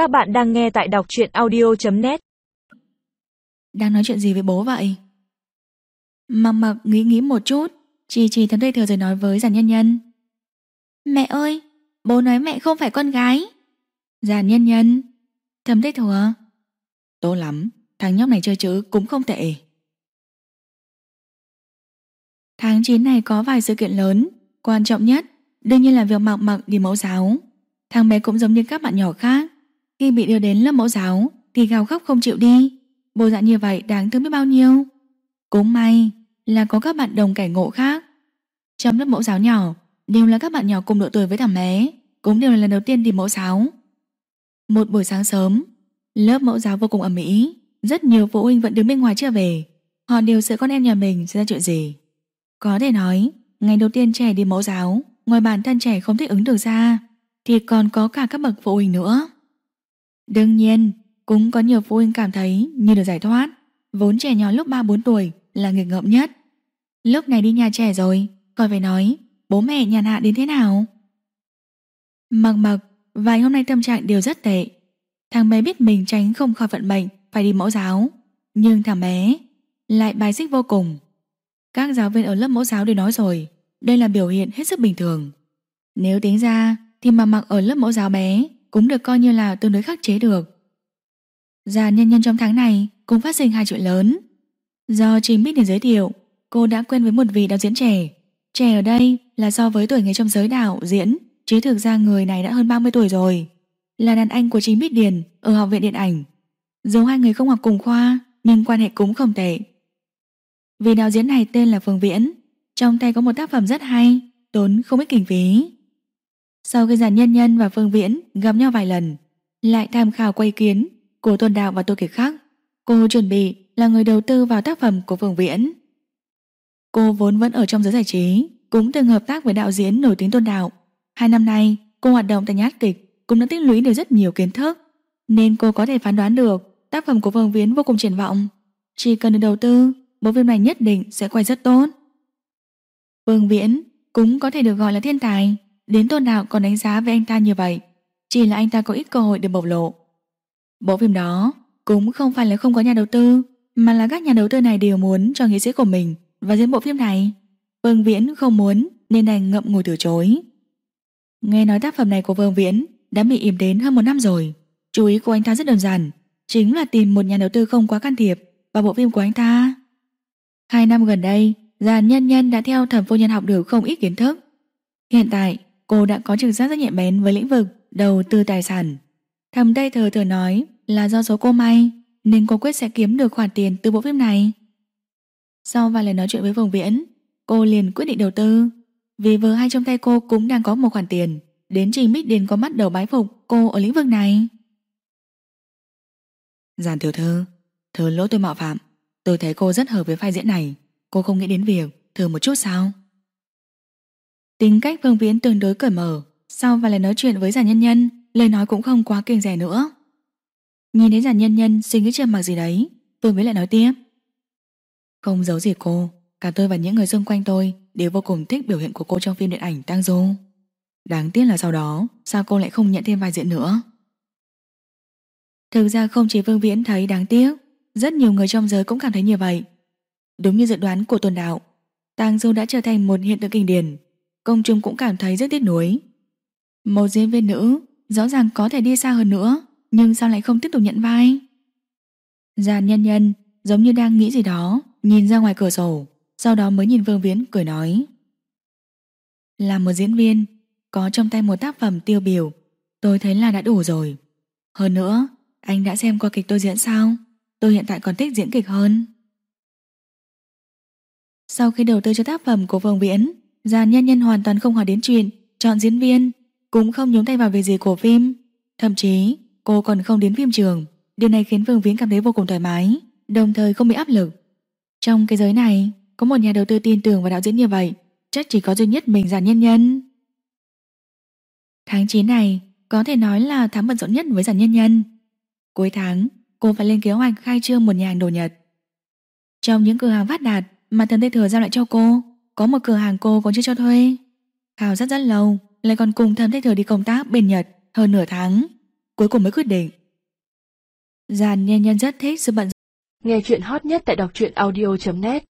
Các bạn đang nghe tại đọc truyện audio.net Đang nói chuyện gì với bố vậy? Mặc mặc nghĩ nghĩ một chút. Chỉ chỉ thấm tây thừa rồi nói với giàn nhân nhân. Mẹ ơi, Bố nói mẹ không phải con gái. Giàn nhân nhân, Thấm tây thừa Tốt lắm, Thằng nhóc này chơi chữ cũng không tệ. Tháng 9 này có vài sự kiện lớn. Quan trọng nhất, Đương nhiên là việc mặc mặc đi mẫu giáo. Thằng bé cũng giống như các bạn nhỏ khác. Khi bị đưa đến lớp mẫu giáo, Thì gào khóc không chịu đi. Bộ dạng như vậy đáng thương biết bao nhiêu. Cũng may là có các bạn đồng cảnh ngộ khác. Trong lớp mẫu giáo nhỏ, Đều là các bạn nhỏ cùng độ tuổi với thằng bé, Cũng đều là lần đầu tiên đi mẫu giáo. Một buổi sáng sớm, Lớp mẫu giáo vô cùng ẩm mỹ Rất nhiều phụ huynh vẫn đứng bên ngoài chưa về. Họ đều sợ con em nhà mình sẽ ra chuyện gì. Có thể nói, Ngày đầu tiên trẻ đi mẫu giáo, Ngoài bản thân trẻ không thích ứng được ra, Thì còn có cả các bậc phụ huynh nữa. Đương nhiên, Cũng có nhiều phụ huynh cảm thấy như được giải thoát. Vốn trẻ nhỏ lúc 3-4 tuổi Là nghịch ngợm nhất. Lúc này đi nhà trẻ rồi, Còn phải nói, bố mẹ nhàn hạ đến thế nào? Mặc mặc, Vài hôm nay tâm trạng đều rất tệ. Thằng bé biết mình tránh không khỏi vận bệnh Phải đi mẫu giáo. Nhưng thằng bé lại bài xích vô cùng. Các giáo viên ở lớp mẫu giáo đều nói rồi, Đây là biểu hiện hết sức bình thường. Nếu tính ra Thì mà mặc ở lớp mẫu giáo bé cũng được coi như là tương đối khắc chế được. Già nhân nhân trong tháng này Cũng phát sinh hai chuyện lớn. Do Trình Bích Điền giới thiệu, Cô đã quen với một vị đạo diễn trẻ. Trẻ ở đây là so với tuổi nghề trong giới đạo, diễn, Chứ thực ra người này đã hơn 30 tuổi rồi. Là đàn anh của Trình Bích Điền Ở học viện điện ảnh. Dù hai người không học cùng khoa, Nhưng quan hệ cũng không tệ. Vị đạo diễn này tên là Phương Viễn. Trong tay có một tác phẩm rất hay, Tốn không ít kinh phí. Sau khi giàn nhân nhân và Phương Viễn Gặp nhau vài lần, Lại tham khảo quay kiến của Tôn Đạo và Tô Kiệt Khắc Cô chuẩn bị là người đầu tư vào tác phẩm của Phương Viễn. Cô vốn vẫn ở trong giới giải trí, Cũng từng hợp tác với đạo diễn nổi tiếng Tôn Đạo. Hai năm nay, cô hoạt động tại nhà hát kịch Cũng đã tích lũy được rất nhiều kiến thức, Nên cô có thể phán đoán được Tác phẩm của Phương Viễn vô cùng triển vọng. Chỉ cần được đầu tư, Bộ phim này nhất định sẽ quay rất tốt. Phương Viễn cũng có thể được gọi là thiên tài. Đến Tôn Đạo còn đánh giá về anh ta như vậy, Chỉ là anh ta có ít cơ hội được bộc lộ. Bộ phim đó cũng không phải là không có nhà đầu tư, Mà là các nhà đầu tư này đều muốn cho nghệ sĩ của mình Và diễn bộ phim này. Vương Viễn không muốn Nên đành ngậm ngùi từ chối. Nghe nói tác phẩm này của Vương Viễn Đã bị im đến hơn một năm rồi. Chú ý của anh ta rất đơn giản, Chính là tìm một nhà đầu tư không quá can thiệp Vào bộ phim của anh ta. Hai năm gần đây Giàn nhân nhân đã theo thẩm phu nhân học được không ít kiến thức. Hiện tại cô đã có trực giác rất nhạy bén với lĩnh vực đầu tư tài sản Thầm đây thờ thờ nói là do số cô may nên cô quyết sẽ kiếm được khoản tiền từ bộ phim này. Sau vài lần nói chuyện với Vương Viễn, cô liền quyết định đầu tư. Vì vừa hai trong tay cô cũng đang có một khoản tiền, đến Trình Bích Điền có mắt đầu bái phục cô ở lĩnh vực này. Giàn tiểu thư, thờ lỗi tôi mạo phạm. Tôi thấy cô rất hợp với vai diễn này. Cô không nghĩ đến việc thử một chút sao? Tính cách Vương Viễn tương đối cởi mở. Sau vài lần nói chuyện với giả nhân nhân, lời nói cũng không quá kiêng rẻ nữa. Nhìn thấy giả nhân nhân suy nghĩ chưa mặc gì đấy, tôi mới lại nói tiếp. Không giấu gì cô, cả tôi và những người xung quanh tôi đều vô cùng thích biểu hiện của cô trong phim điện ảnh Tang Du. Đáng tiếc là sau đó, sao cô lại không nhận thêm vai diễn nữa? Thực ra không chỉ Vương Viễn thấy đáng tiếc, rất nhiều người trong giới cũng cảm thấy như vậy. Đúng như dự đoán của tuần đạo, Tang Du đã trở thành một hiện tượng kinh điển, công chúng cũng cảm thấy rất tiếc nuối. Một diễn viên nữ rõ ràng có thể đi xa hơn nữa, nhưng sao lại không tiếp tục nhận vai? Giàn nhân nhân giống như đang nghĩ gì đó, nhìn ra ngoài cửa sổ, sau đó mới nhìn Vương Viễn cười nói. Là một diễn viên, có trong tay một tác phẩm tiêu biểu, tôi thấy là đã đủ rồi. Hơn nữa, anh đã xem qua kịch tôi diễn sao? Tôi hiện tại còn thích diễn kịch hơn. Sau khi đầu tư cho tác phẩm của Vương Viễn, Giàn nhân nhân hoàn toàn không hỏi đến chuyện chọn diễn viên, cũng không nhúng tay vào việc gì của phim. Thậm chí, cô còn không đến phim trường. Điều này khiến Vương Viễn cảm thấy vô cùng thoải mái, đồng thời không bị áp lực. Trong cái giới này, có một nhà đầu tư tin tưởng vào đạo diễn như vậy, chắc chỉ có duy nhất mình giàn nhân nhân. Tháng 9 này, có thể nói là tháng bận rộn nhất với giàn nhân nhân. Cuối tháng, cô phải lên kế hoạch khai trương một nhà hàng đồ Nhật. Trong những cửa hàng phát đạt mà thần Tây Thừa giao lại cho cô, có một cửa hàng cô còn chưa cho thuê. Khảo rất rất lâu, lại còn cùng thầm thích Thừa đi công tác bên Nhật hơn nửa tháng. cuối cùng mới quyết định. Giàn nhân nhân rất thích sự bận Nghe chuyện hot nhất tại đọc truyện audio.net